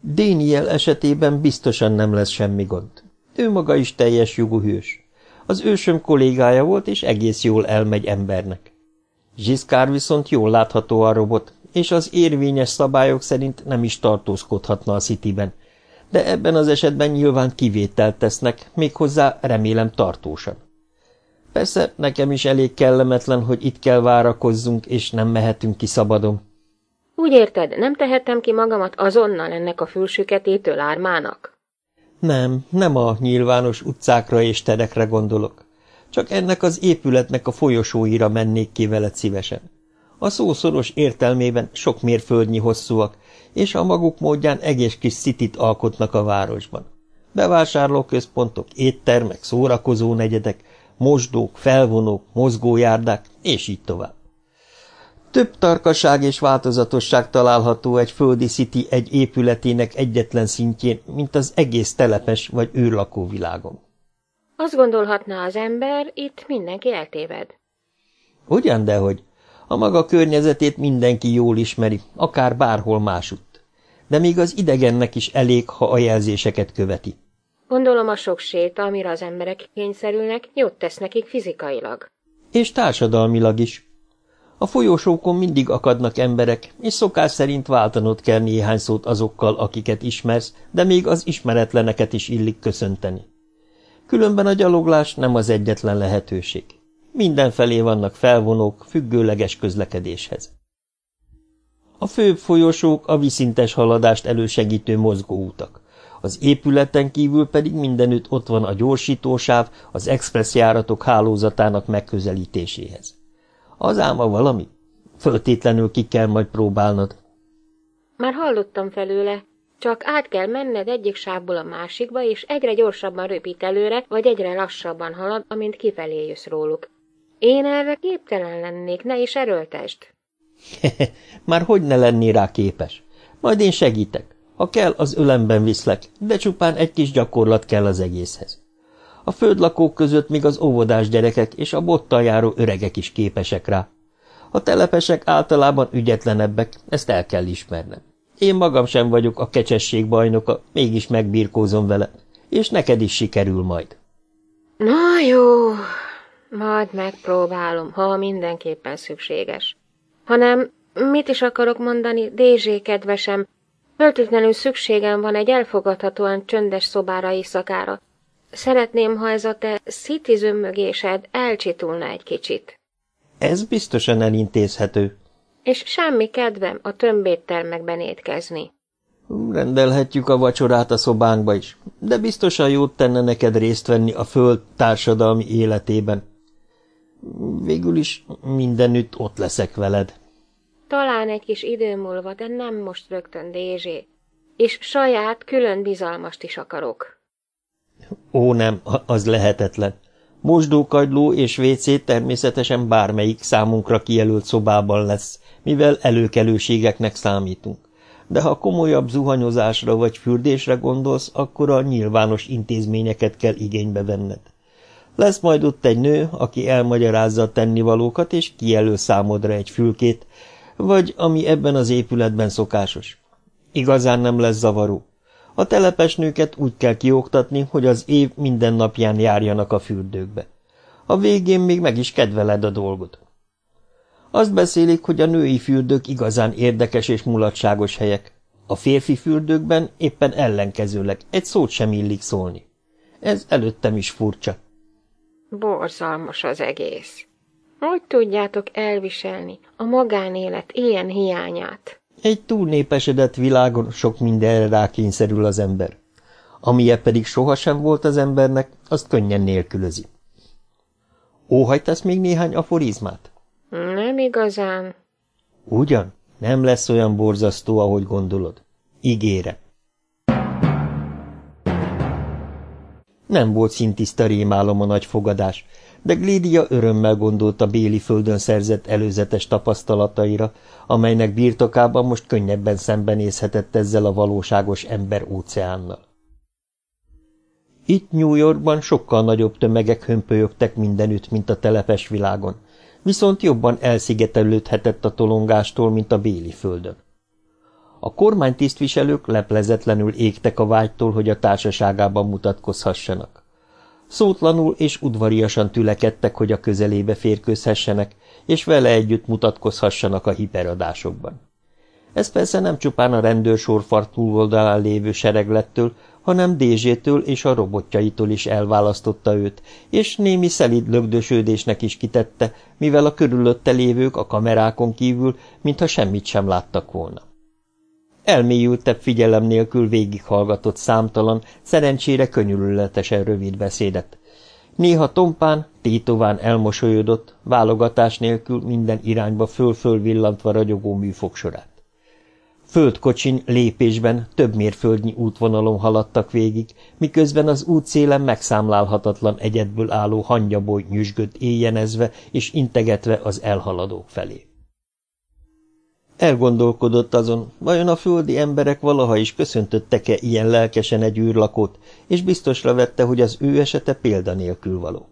Déniel esetében biztosan nem lesz semmi gond. Ő maga is teljes jogú hős. Az ősöm kollégája volt, és egész jól elmegy embernek. Zsiszkár viszont jól látható a robot, és az érvényes szabályok szerint nem is tartózkodhatna a Cityben, de ebben az esetben nyilván kivételt tesznek, méghozzá remélem tartósan. Persze nekem is elég kellemetlen, hogy itt kell várakozzunk, és nem mehetünk ki szabadon. Úgy érted, nem tehettem ki magamat azonnal ennek a fülsüketétől ármának? Nem, nem a nyilvános utcákra és terekre gondolok. Csak ennek az épületnek a folyosóira mennék ki veled szívesen. A szószoros értelmében sok mérföldnyi hosszúak, és a maguk módján egész kis szitit alkotnak a városban. Bevásárlóközpontok, éttermek, szórakozó negyedek, mosdók, felvonók, mozgójárdák, és így tovább. Több tarkaság és változatosság található egy földi sziti egy épületének egyetlen szintjén, mint az egész telepes vagy űrlakó világon. Azt gondolhatná az ember, itt mindenki eltéved. Ugyan, dehogy. A maga környezetét mindenki jól ismeri, akár bárhol másutt. De még az idegennek is elég, ha a jelzéseket követi. Gondolom a sok séta, amire az emberek kényszerülnek, jót tesz nekik fizikailag. És társadalmilag is. A folyósókon mindig akadnak emberek, és szokás szerint váltanod kell néhány szót azokkal, akiket ismersz, de még az ismeretleneket is illik köszönteni. Különben a gyaloglás nem az egyetlen lehetőség. Mindenfelé vannak felvonók függőleges közlekedéshez. A főbb folyosók a viszintes haladást elősegítő mozgóutak. Az épületen kívül pedig mindenütt ott van a gyorsítósáv az expresszjáratok hálózatának megközelítéséhez. Az álma valami? Föltétlenül ki kell majd próbálnod. Már hallottam felőle. Csak át kell menned egyik sávból a másikba, és egyre gyorsabban röpít előre, vagy egyre lassabban halad, amint kifelé jössz róluk. Én erre képtelen lennék, ne is erőltesd. *laughs* Már hogy ne lenné rá képes? Majd én segítek. Ha kell, az ölemben viszlek, de csupán egy kis gyakorlat kell az egészhez. A földlakók között még az óvodás gyerekek és a bottal járó öregek is képesek rá. A telepesek általában ügyetlenebbek, ezt el kell ismernem. Én magam sem vagyok a kecsesség bajnoka, mégis megbírkózom vele, és neked is sikerül majd. Na jó, majd megpróbálom, ha mindenképpen szükséges. Hanem mit is akarok mondani, Dézsé kedvesem, Föltétlenül szükségem van egy elfogadhatóan csöndes szobára éjszakára. Szeretném, ha ez a te sziti zömmögésed elcsitulna egy kicsit. Ez biztosan elintézhető. És semmi kedvem a tömbéttermekben étkezni. Rendelhetjük a vacsorát a szobánkba is, de biztosan jót tenne neked részt venni a föld társadalmi életében. Végül is mindenütt ott leszek veled. Talán egy kis idő múlva, de nem most rögtön, Dézsé. És saját, külön bizalmast is akarok. Ó, nem, az lehetetlen. Mosdókagyló és WC természetesen bármelyik számunkra kijelölt szobában lesz, mivel előkelőségeknek számítunk. De ha komolyabb zuhanyozásra vagy fürdésre gondolsz, akkor a nyilvános intézményeket kell igénybe venned. Lesz majd ott egy nő, aki elmagyarázza a tennivalókat, és kijelöl számodra egy fülkét, vagy ami ebben az épületben szokásos. Igazán nem lesz zavaró. A telepes nőket úgy kell kioktatni, hogy az év minden napján járjanak a fürdőkbe. A végén még meg is kedveled a dolgot. Azt beszélik, hogy a női fürdők igazán érdekes és mulatságos helyek. A férfi fürdőkben éppen ellenkezőleg egy szót sem illik szólni. Ez előttem is furcsa. Borzalmas az egész. Hogy tudjátok elviselni a magánélet ilyen hiányát? Egy túlnépesedett világon sok mindenre rákényszerül az ember. Amilyen pedig sohasem volt az embernek, azt könnyen nélkülözi. Óhajtasz még néhány aforizmát? Nem igazán. Ugyan? Nem lesz olyan borzasztó, ahogy gondolod. Ígére. Nem volt szintiszta rémálom a nagy fogadás, de Glédia örömmel gondolt a Béli földön szerzett előzetes tapasztalataira, amelynek birtokában most könnyebben szembenézhetett ezzel a valóságos ember óceánnal. Itt New Yorkban sokkal nagyobb tömegek hömpölyögtek mindenütt, mint a telepes világon, viszont jobban elszigetelődhetett a tolongástól, mint a béli földön. A kormánytisztviselők leplezetlenül égtek a vágytól, hogy a társaságában mutatkozhassanak. Szótlanul és udvariasan tülekedtek, hogy a közelébe férkőzhessenek, és vele együtt mutatkozhassanak a hiperadásokban. Ez persze nem csupán a rendőrsorfart túloldalán lévő sereglettől, hanem Dézsétől és a robotjaitól is elválasztotta őt, és némi szelid lögdösődésnek is kitette, mivel a körülötte lévők a kamerákon kívül, mintha semmit sem láttak volna. Elmélyültebb figyelem nélkül végighallgatott számtalan, szerencsére könyörületesen rövid beszédet. Néha tompán, tétován elmosolyodott, válogatás nélkül minden irányba föl-föl villantva ragyogó műfogsorát. Földkocsin lépésben több mérföldnyi útvonalon haladtak végig, miközben az útszélen megszámlálhatatlan egyedből álló hangyaboly nyüzsgött éjjenezve és integetve az elhaladók felé. Elgondolkodott azon, vajon a földi emberek valaha is köszöntöttek-e ilyen lelkesen egy űrlakót, és biztosra vette, hogy az ő esete példanélkül való.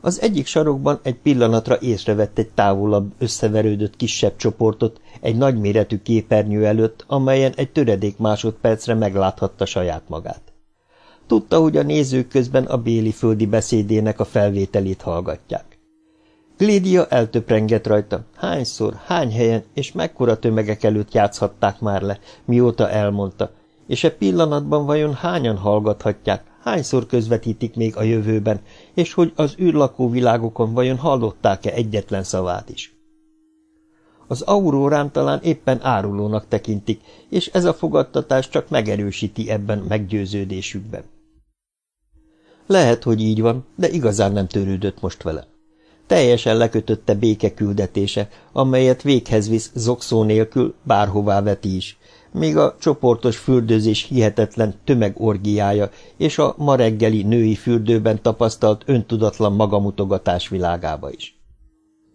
Az egyik sarokban egy pillanatra észrevett egy távolabb összeverődött kisebb csoportot egy nagyméretű képernyő előtt, amelyen egy töredék másodpercre megláthatta saját magát. Tudta, hogy a nézők közben a béli földi beszédének a felvételét hallgatják. Glédia eltöprengett rajta, hányszor, hány helyen és mekkora tömegek előtt játszhatták már le, mióta elmondta, és e pillanatban vajon hányan hallgathatják, hányszor közvetítik még a jövőben, és hogy az űrlakó világokon vajon hallották-e egyetlen szavát is. Az aurórán talán éppen árulónak tekintik, és ez a fogadtatás csak megerősíti ebben meggyőződésükben. Lehet, hogy így van, de igazán nem törődött most vele. Teljesen lekötötte béke küldetése, amelyet véghez visz zokszó nélkül, bárhová veti is, még a csoportos fürdőzés hihetetlen tömegorgiája és a ma reggeli női fürdőben tapasztalt öntudatlan magamutogatás világába is.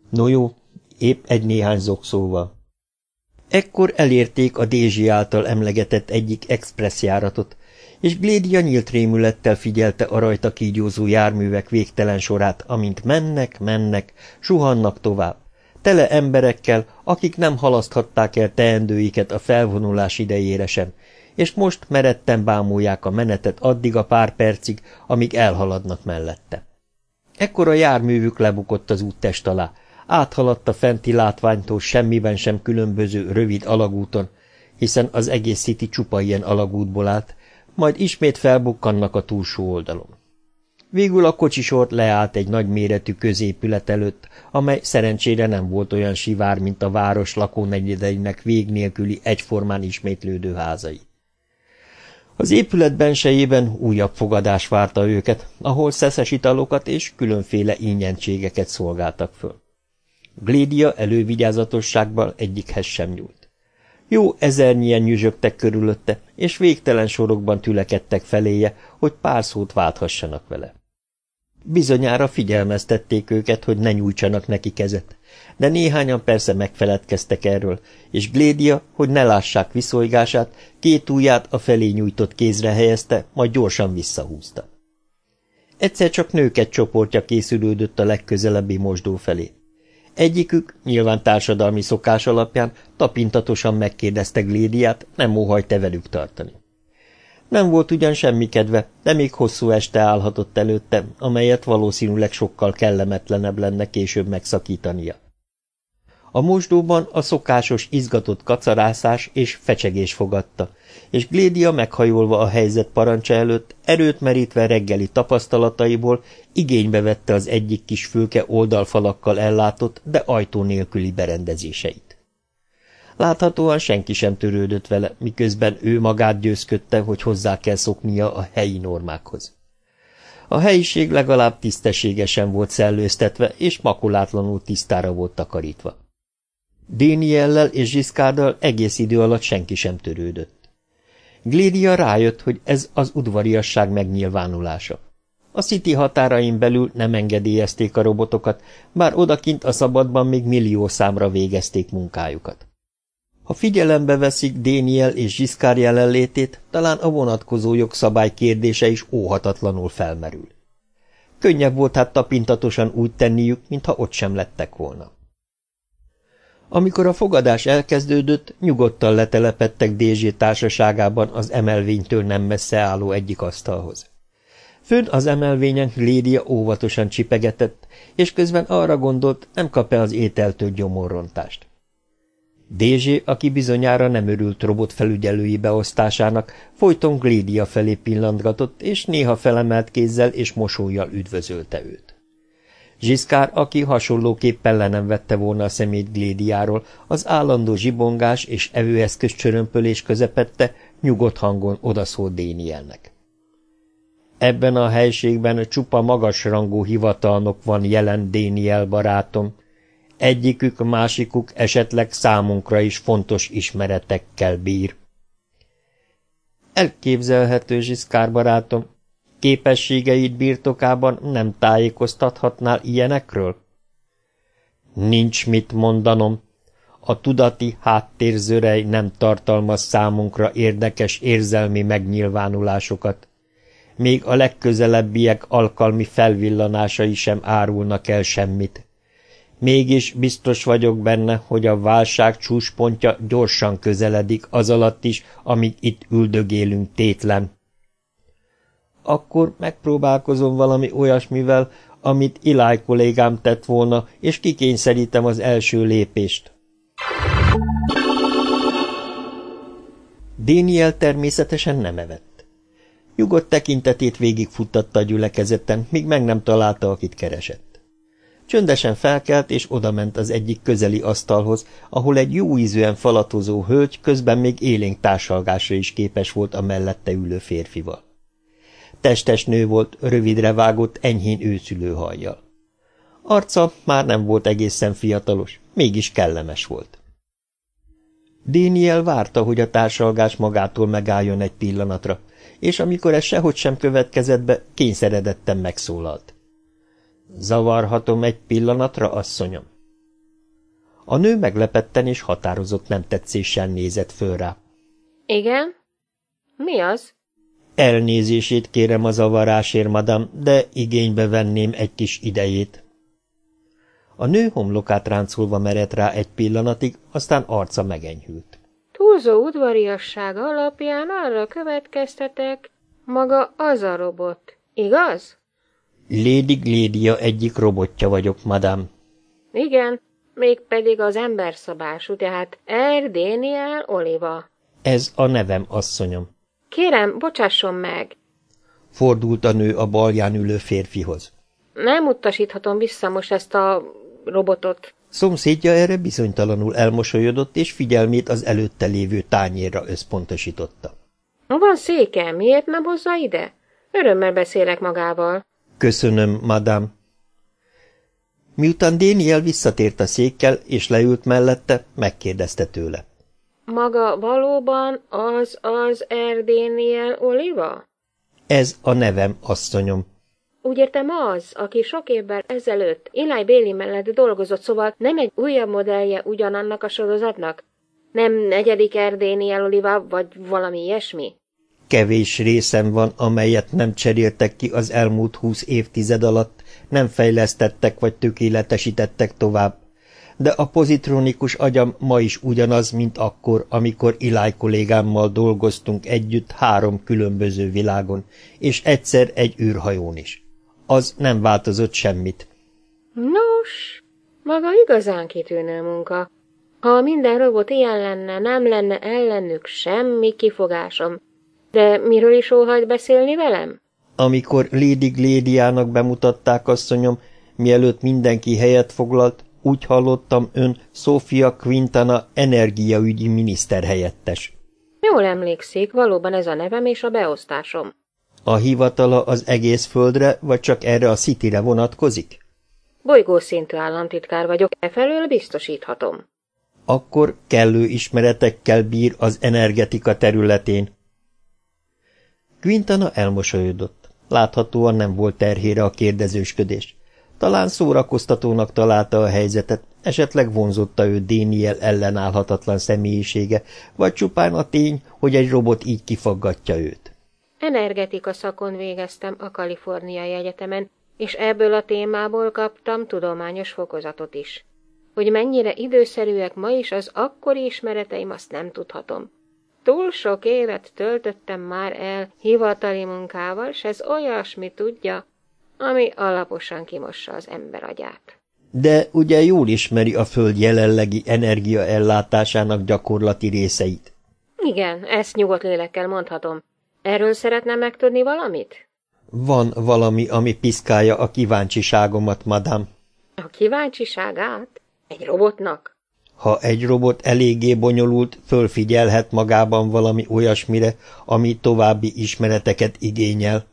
No jó, épp egy néhány zokszóval. Ekkor elérték a Dézsi által emlegetett egyik expresszjáratot, és Glédia nyílt rémülettel figyelte a rajta kígyózó járművek végtelen sorát, amint mennek, mennek, suhannak tovább, tele emberekkel, akik nem halaszthatták el teendőiket a felvonulás idejére sem, és most meretten bámulják a menetet addig a pár percig, amíg elhaladnak mellette. Ekkor a járművük lebukott az úttest alá, áthaladt a fenti látványtól semmiben sem különböző rövid alagúton, hiszen az egész City csupa ilyen alagútból állt, majd ismét felbukkannak a túlsó oldalon. Végül a kocsisort leállt egy nagyméretű középület előtt, amely szerencsére nem volt olyan sivár, mint a város lakónegyedeinek vég nélküli egyformán ismétlődő házai. Az épület bensejében újabb fogadás várta őket, ahol szeszes italokat és különféle ingyenségeket szolgáltak föl. Glédia elővigyázatosságban egyikhez sem nyúlt. Jó ezernyien nyüzsögtek körülötte, és végtelen sorokban tülekedtek feléje, hogy pár szót válthassanak vele. Bizonyára figyelmeztették őket, hogy ne nyújtsanak neki kezet, de néhányan persze megfeledkeztek erről, és Glédia, hogy ne lássák viszolygását, két ujját a felé nyújtott kézre helyezte, majd gyorsan visszahúzta. Egyszer csak nőket csoportja készülődött a legközelebbi mosdó felé. Egyikük, nyilván társadalmi szokás alapján, tapintatosan megkérdezte Glédiát, nem óhajt-e velük tartani. Nem volt ugyan semmi kedve, de még hosszú este állhatott előtte, amelyet valószínűleg sokkal kellemetlenebb lenne később megszakítania. A mosdóban a szokásos izgatott kacarászás és fecsegés fogadta, és Glédia meghajolva a helyzet parancsa előtt, erőt merítve reggeli tapasztalataiból igénybe vette az egyik kis fülke oldalfalakkal ellátott, de ajtó nélküli berendezéseit. Láthatóan senki sem törődött vele, miközben ő magát győzködte, hogy hozzá kell szoknia a helyi normákhoz. A helyiség legalább tisztességesen volt szellőztetve, és makulátlanul tisztára volt takarítva. Déniellel és Zsiszkárdal egész idő alatt senki sem törődött. Glédia rájött, hogy ez az udvariasság megnyilvánulása. A City határain belül nem engedélyezték a robotokat, bár odakint a szabadban még millió számra végezték munkájukat. Ha figyelembe veszik Déniel és Zsiszkár jelenlétét, talán a vonatkozó jogszabály kérdése is óhatatlanul felmerül. Könnyebb volt hát tapintatosan úgy tenniük, mintha ott sem lettek volna. Amikor a fogadás elkezdődött, nyugodtan letelepettek Dézsé társaságában az emelvénytől nem messze álló egyik asztalhoz. Fönn az emelvényen Lédia óvatosan csipegetett, és közben arra gondolt, nem kap-e az ételtől gyomorrontást. Dézsé, aki bizonyára nem örült robot felügyelői beosztásának, folyton Glédia felé pillantgatott, és néha felemelt kézzel és mosolyjal üdvözölte őt. Zsiszkár, aki hasonlóképpen le nem vette volna a szemét Glédiáról, az állandó zsibongás és evőeszköz csörömpölés közepette, nyugodt hangon odaszólt Dénielnek. Ebben a helységben csupa magasrangú hivatalnok van jelen, Déniel barátom. Egyikük, másikuk esetleg számunkra is fontos ismeretekkel bír. Elképzelhető, Zsiszkár barátom, képességeid birtokában nem tájékoztathatnál ilyenekről? Nincs mit mondanom. A tudati háttérzörej nem tartalmaz számunkra érdekes érzelmi megnyilvánulásokat. Még a legközelebbiek alkalmi felvillanásai sem árulnak el semmit. Mégis biztos vagyok benne, hogy a válság csúspontja gyorsan közeledik az alatt is, amíg itt üldögélünk tétlen. Akkor megpróbálkozom valami olyasmivel, amit Iláj kollégám tett volna, és kikényszerítem az első lépést. Déniel természetesen nem evett. Nyugodt tekintetét végigfuttatta a gyülekezeten, míg meg nem találta, akit keresett. Csöndesen felkelt, és odament az egyik közeli asztalhoz, ahol egy jó ízűen falatozó hölgy közben még élénk társalgásra is képes volt a mellette ülő férfival. Testes nő volt, rövidre vágott, enyhén őszülő hajjal. Arca már nem volt egészen fiatalos, mégis kellemes volt. Déniel várta, hogy a társalgás magától megálljon egy pillanatra, és amikor ez sehogy sem következett be, kényszeredetten megszólalt. Zavarhatom egy pillanatra, asszonyom? A nő meglepetten és határozott nem tetszéssel nézett föl rá. Igen? Mi az? Elnézését kérem a zavarásért, madam, de igénybe venném egy kis idejét. A nő homlokát ráncolva merett rá egy pillanatig, aztán arca megenyhült. Túlzó udvariasság alapján arra következtetek, maga az a robot, igaz? Lady Glédia egyik robotja vagyok, madam. Igen, mégpedig az emberszabású, tehát Erdéniel Oliva. Ez a nevem, asszonyom. Kérem, bocsásson meg! Fordult a nő a balján ülő férfihoz. Nem utasíthatom vissza most ezt a robotot. Szomszédja erre bizonytalanul elmosolyodott, és figyelmét az előtte lévő tányérra összpontosította. Van széke, miért nem hozza ide? Örömmel beszélek magával. Köszönöm, madám. Miután Déniel visszatért a székkel, és leült mellette, megkérdezte tőle. Maga valóban az az Erdéniel Oliva? Ez a nevem, asszonyom. Úgy értem az, aki sok évvel ezelőtt Eli Bailey mellett dolgozott, szóval nem egy újabb modellje ugyanannak a sorozatnak? Nem negyedik Erdéniel Oliva, vagy valami ilyesmi? Kevés részem van, amelyet nem cseréltek ki az elmúlt húsz évtized alatt, nem fejlesztettek vagy tökéletesítettek tovább de a pozitronikus agyam ma is ugyanaz, mint akkor, amikor Iláj kollégámmal dolgoztunk együtt három különböző világon, és egyszer egy űrhajón is. Az nem változott semmit. Nos, maga igazán kitűnő munka. Ha minden robot ilyen lenne, nem lenne ellenük semmi kifogásom. De miről is óhajt beszélni velem? Amikor Lady Glédiának bemutatták, asszonyom, mielőtt mindenki helyet foglalt, úgy hallottam, ön Sofia Quintana energiaügyi miniszterhelyettes. Jól emlékszik, valóban ez a nevem és a beosztásom. A hivatala az egész földre, vagy csak erre a Cityre vonatkozik? Bolygószintű államtitkár vagyok, e felől biztosíthatom. Akkor kellő ismeretekkel bír az energetika területén. Quintana elmosolyodott. Láthatóan nem volt terhére a kérdezősködés. Talán szórakoztatónak találta a helyzetet, esetleg vonzotta őt Déniel ellenállhatatlan személyisége, vagy csupán a tény, hogy egy robot így kifaggatja őt. Energetika szakon végeztem a Kaliforniai Egyetemen, és ebből a témából kaptam tudományos fokozatot is. Hogy mennyire időszerűek ma is az akkori ismereteim, azt nem tudhatom. Túl sok évet töltöttem már el hivatali munkával, s ez olyasmi tudja, ami alaposan kimossa az ember agyát. De ugye jól ismeri a Föld jelenlegi energiaellátásának gyakorlati részeit. Igen, ezt nyugodt lélekkel mondhatom. Erről szeretne megtudni valamit? Van valami, ami piszkálja a kíváncsiságomat, madám. A kíváncsiságát? Egy robotnak? Ha egy robot eléggé bonyolult, fölfigyelhet magában valami olyasmire, ami további ismereteket igényel.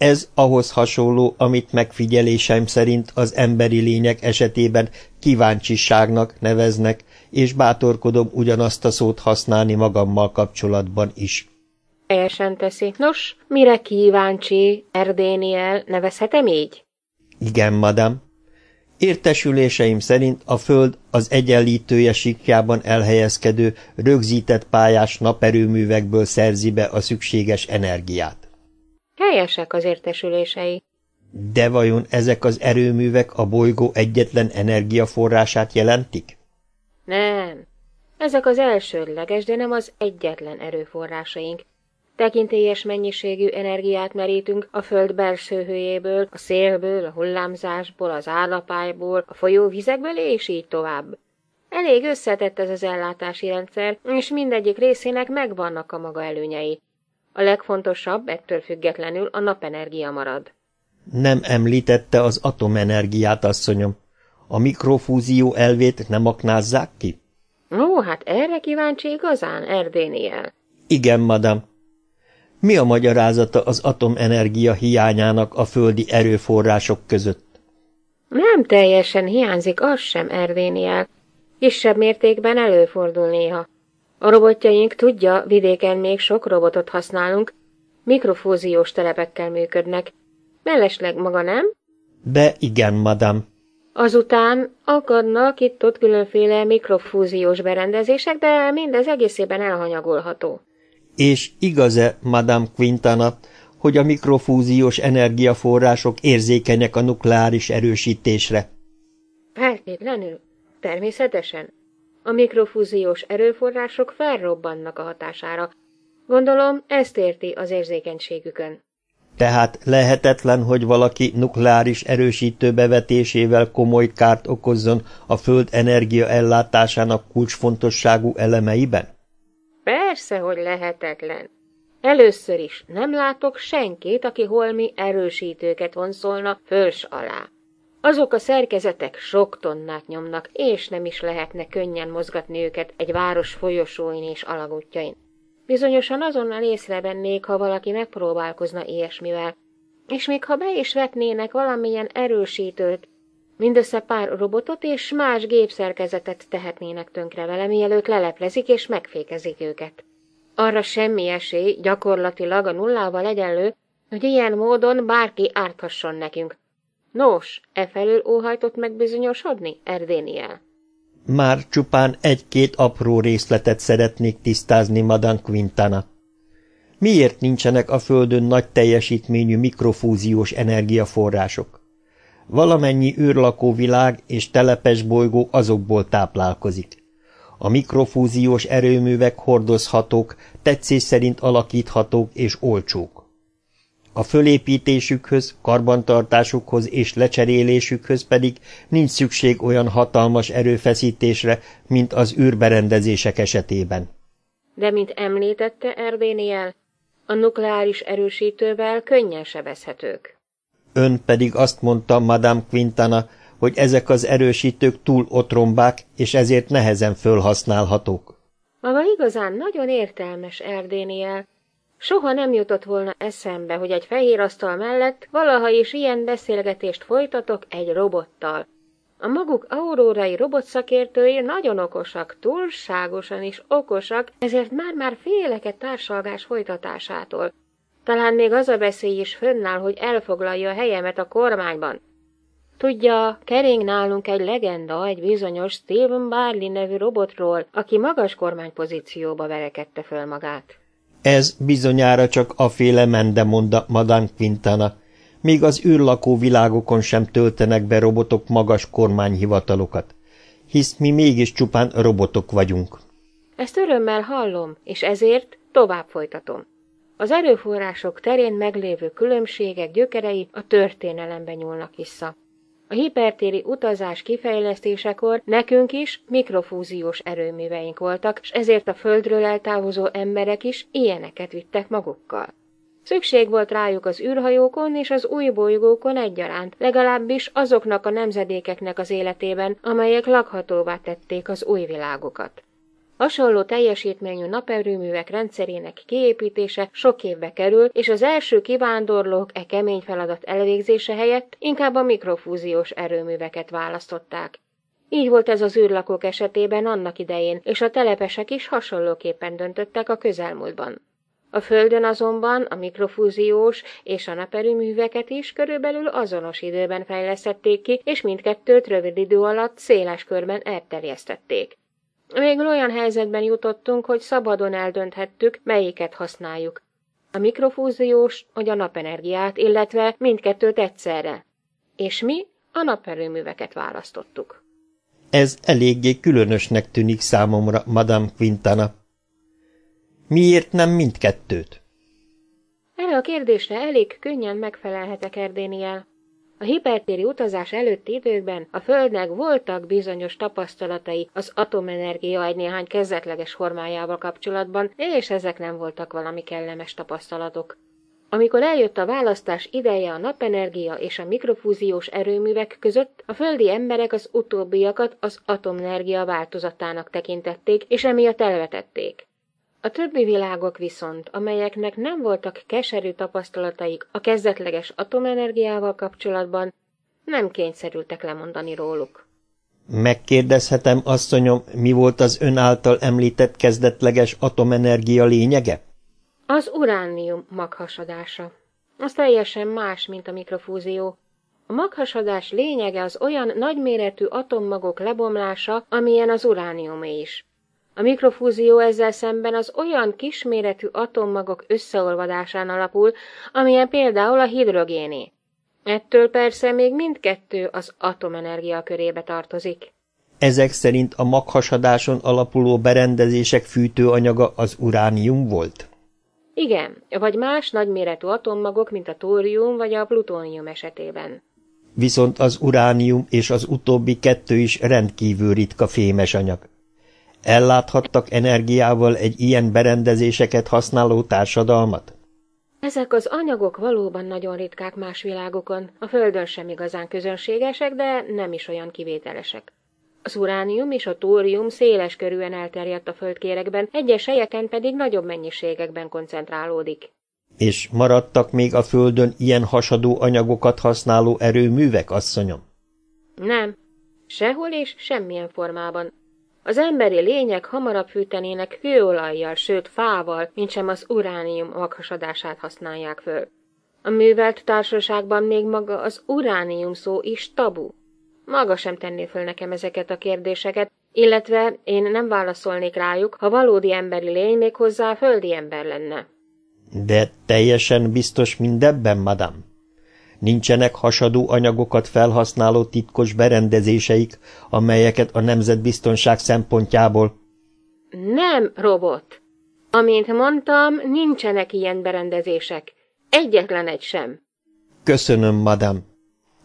Ez ahhoz hasonló, amit megfigyelésem szerint az emberi lények esetében kíváncsiságnak neveznek, és bátorkodom ugyanazt a szót használni magammal kapcsolatban is. Teljesen teszi. Nos, mire kíváncsi, Erdéniel, nevezhetem így? Igen, madam. Értesüléseim szerint a Föld az egyenlítője sikjában elhelyezkedő, rögzített pályás naperőművekből szerzi be a szükséges energiát. Helyesek az értesülései. De vajon ezek az erőművek a bolygó egyetlen energiaforrását jelentik? Nem. Ezek az elsődleges, de nem az egyetlen erőforrásaink. Tekintélyes mennyiségű energiát merítünk a föld belső hőjéből, a szélből, a hullámzásból, az állapályból, a folyóvizekből, és így tovább. Elég összetett ez az ellátási rendszer, és mindegyik részének megvannak a maga előnyei. A legfontosabb, ettől függetlenül a napenergia marad. Nem említette az atomenergiát, asszonyom. A mikrofúzió elvét nem aknázzák ki? Ó, hát erre kíváncsi igazán, Erdéniel. Igen, madam. Mi a magyarázata az atomenergia hiányának a földi erőforrások között? Nem teljesen hiányzik az sem, Erdéniel. Kisebb mértékben előfordul néha. A robotjaink tudja, vidéken még sok robotot használunk, mikrofúziós telepekkel működnek. Mellesleg maga nem? De igen, madam. Azután akadnak itt-ott különféle mikrofúziós berendezések, de mindez egészében elhanyagolható. És igaz-e, Madame Quintana, hogy a mikrofúziós energiaforrások érzékenyek a nukleáris erősítésre? Feltétlenül. Természetesen. A mikrofúziós erőforrások felrobbannak a hatására. Gondolom, ezt érti az érzékenységükön. Tehát lehetetlen, hogy valaki nukleáris erősítő bevetésével komoly kárt okozzon a Föld energia ellátásának kulcsfontosságú elemeiben? Persze, hogy lehetetlen. Először is nem látok senkit, aki holmi erősítőket vonszolna föls alá. Azok a szerkezetek sok tonnát nyomnak, és nem is lehetne könnyen mozgatni őket egy város folyosóin és alagútjain. Bizonyosan azonnal észrevennék, ha valaki megpróbálkozna ilyesmivel, és még ha be is vetnének valamilyen erősítőt, mindössze pár robotot és más gépszerkezetet tehetnének tönkre vele, mielőtt leleplezik és megfékezik őket. Arra semmi esély, gyakorlatilag a nullával egyenlő, hogy ilyen módon bárki árthasson nekünk. Nos, e felől óhajtott megbizonyosodni, Erdéniel? Már csupán egy-két apró részletet szeretnék tisztázni, Madan Quintana. Miért nincsenek a Földön nagy teljesítményű mikrofúziós energiaforrások? Valamennyi űrlakó világ és telepes bolygó azokból táplálkozik. A mikrofúziós erőművek hordozhatók, tetszés szerint alakíthatók és olcsók. A fölépítésükhöz, karbantartásukhoz és lecserélésükhöz pedig nincs szükség olyan hatalmas erőfeszítésre, mint az űrberendezések esetében. De, mint említette Erdéniel, a nukleáris erősítővel könnyen sebezhetők. Ön pedig azt mondta, Madame Quintana, hogy ezek az erősítők túl otrombák, és ezért nehezen fölhasználhatók. Maga igazán nagyon értelmes, Erdéniel, Soha nem jutott volna eszembe, hogy egy fehér asztal mellett valaha is ilyen beszélgetést folytatok egy robottal. A maguk aurórai robotszakértői nagyon okosak, túlságosan is okosak, ezért már-már félek egy társalgás folytatásától. Talán még az a veszély is fönnáll, hogy elfoglalja a helyemet a kormányban. Tudja, kering nálunk egy legenda egy bizonyos Stephen Barley nevű robotról, aki magas kormánypozícióba verekedte föl magát. Ez bizonyára csak a féle mende monda Madame Quintana, még az űrlakó világokon sem töltenek be robotok magas kormányhivatalokat, hisz mi mégis csupán robotok vagyunk. Ezt örömmel hallom, és ezért tovább folytatom. Az erőforrások terén meglévő különbségek gyökerei a történelembe nyúlnak vissza. A hipertéri utazás kifejlesztésekor nekünk is mikrofúziós erőműveink voltak, és ezért a Földről eltávozó emberek is ilyeneket vittek magukkal. Szükség volt rájuk az űrhajókon és az új bolygókon egyaránt, legalábbis azoknak a nemzedékeknek az életében, amelyek lakhatóvá tették az új világokat. Hasonló teljesítményű naperőművek rendszerének kiépítése sok évbe kerül, és az első kivándorlók e kemény feladat elvégzése helyett inkább a mikrofúziós erőműveket választották. Így volt ez az űrlakók esetében annak idején, és a telepesek is hasonlóképpen döntöttek a közelmúltban. A Földön azonban a mikrofúziós és a naperőműveket is körülbelül azonos időben fejlesztették ki, és mindkettőt rövid idő alatt széles körben elterjesztették. Végül olyan helyzetben jutottunk, hogy szabadon eldönthettük, melyiket használjuk. A mikrofúziós vagy a napenergiát, illetve mindkettőt egyszerre. És mi a naperőműveket választottuk. Ez eléggé különösnek tűnik számomra, Madame Quintana. Miért nem mindkettőt? Erre a kérdésre elég könnyen megfelelhetek Erdéniel. A hipertéri utazás előtti időkben a Földnek voltak bizonyos tapasztalatai az atomenergia egy néhány kezdetleges formájával kapcsolatban, és ezek nem voltak valami kellemes tapasztalatok. Amikor eljött a választás ideje a napenergia és a mikrofúziós erőművek között, a földi emberek az utóbbiakat az atomenergia változatának tekintették, és emiatt elvetették. A többi világok viszont, amelyeknek nem voltak keserű tapasztalataik a kezdetleges atomenergiával kapcsolatban, nem kényszerültek lemondani róluk. Megkérdezhetem, asszonyom, mi volt az ön által említett kezdetleges atomenergia lényege? Az uránium maghasadása. Az teljesen más, mint a mikrofúzió. A maghasadás lényege az olyan nagyméretű atommagok lebomlása, amilyen az urániumé is. A mikrofúzió ezzel szemben az olyan kisméretű atommagok összeolvadásán alapul, amilyen például a hidrogéné. Ettől persze még mindkettő az atomenergia körébe tartozik. Ezek szerint a maghasadáson alapuló berendezések fűtőanyaga az uránium volt? Igen, vagy más nagyméretű atommagok, mint a tórium vagy a plutónium esetében. Viszont az uránium és az utóbbi kettő is rendkívül ritka fémes anyag. Elláthattak energiával egy ilyen berendezéseket használó társadalmat? Ezek az anyagok valóban nagyon ritkák más világokon, a Földön sem igazán közönségesek, de nem is olyan kivételesek. Az uránium és a tórium széles körűen elterjedt a földkérekben, egyes helyeken pedig nagyobb mennyiségekben koncentrálódik. És maradtak még a Földön ilyen hasadó anyagokat használó erőművek, asszonyom? Nem. Sehol és semmilyen formában. Az emberi lények hamarabb fűtenének hőolajjal, sőt fával, mint sem az uránium maghasadását használják föl. A művelt társaságban még maga az uránium szó is tabu. Maga sem tenné föl nekem ezeket a kérdéseket, illetve én nem válaszolnék rájuk, ha valódi emberi lény még hozzá földi ember lenne. De teljesen biztos mindebben, madam? Nincsenek hasadó anyagokat felhasználó titkos berendezéseik, amelyeket a nemzetbiztonság szempontjából... Nem, robot. Amint mondtam, nincsenek ilyen berendezések. Egyetlen egy sem. Köszönöm, madam.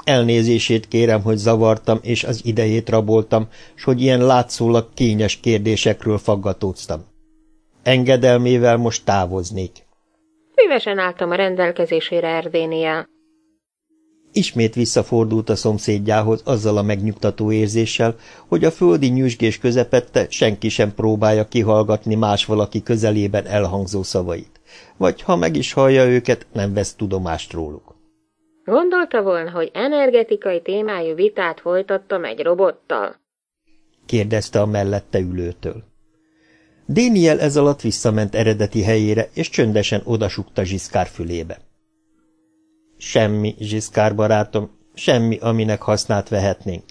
Elnézését kérem, hogy zavartam, és az idejét raboltam, s hogy ilyen látszólag kényes kérdésekről faggatóztam. Engedelmével most távoznék. Szívesen álltam a rendelkezésére, Erdéniel. Ismét visszafordult a szomszédjához azzal a megnyugtató érzéssel, hogy a földi nyüzsgés közepette senki sem próbálja kihallgatni más valaki közelében elhangzó szavait, vagy ha meg is hallja őket, nem vesz tudomást róluk. Gondolta volna, hogy energetikai témájú vitát folytattam egy robottal? kérdezte a mellette ülőtől. Déniel ez alatt visszament eredeti helyére, és csöndesen odasukta Zsiszkár fülébe. Semmi, Zsiszkár barátom, semmi, aminek hasznát vehetnénk.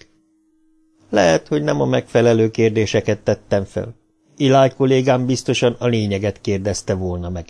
Lehet, hogy nem a megfelelő kérdéseket tettem fel. Iláj kollégám biztosan a lényeget kérdezte volna meg.